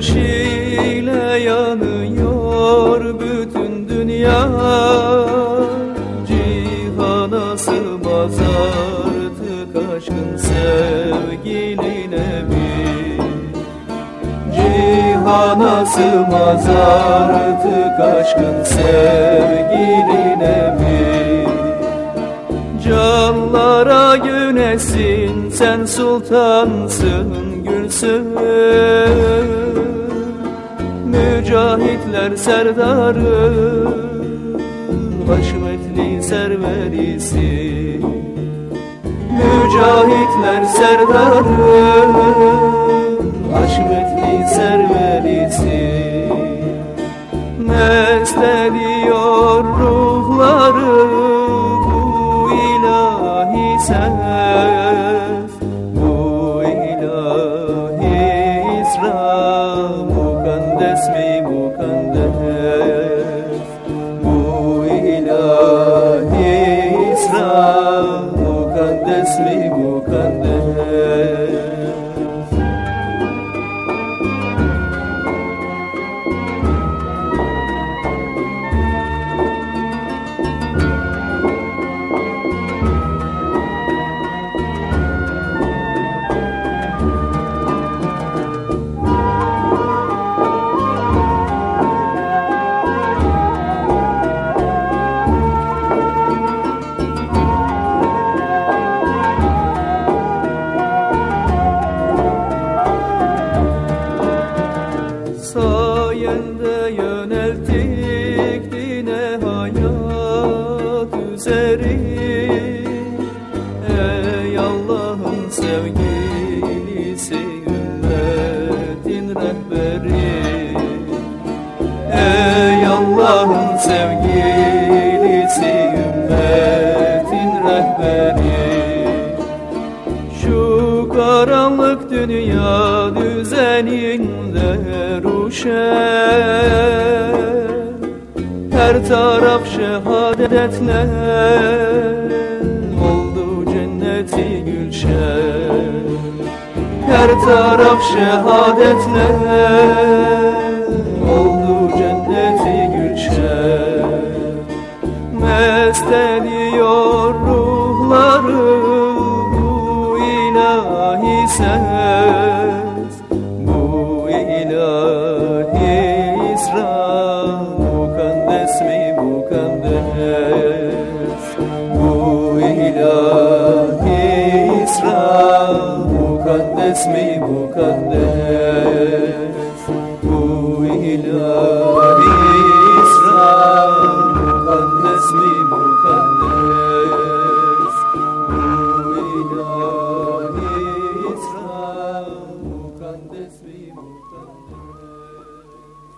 ateşiyle yanıyor bütün dünya. Cihana sığmaz artık aşkın sevgiline bir Cihana sığmaz artık aşkın sevgiline bir Canlara günesin sen sultansın gülsün. Mücahitler serdarı Haşmetli serverisi. Mücahitler serdarı ses Bu ilahi İsra mukaddes mi mukaddes? Bu ilahi İsra mukaddes mi mukaddes üzeri Ey Allah'ın sevgilisi ümmetin rehberi. Ey Allah'ın sevgilisi ümmetin rehberi. Şu karanlık dünya düzeninde ruşen Her taraf şehadetle oldu cenneti gülşen. Her taraf şehadetle resmi bu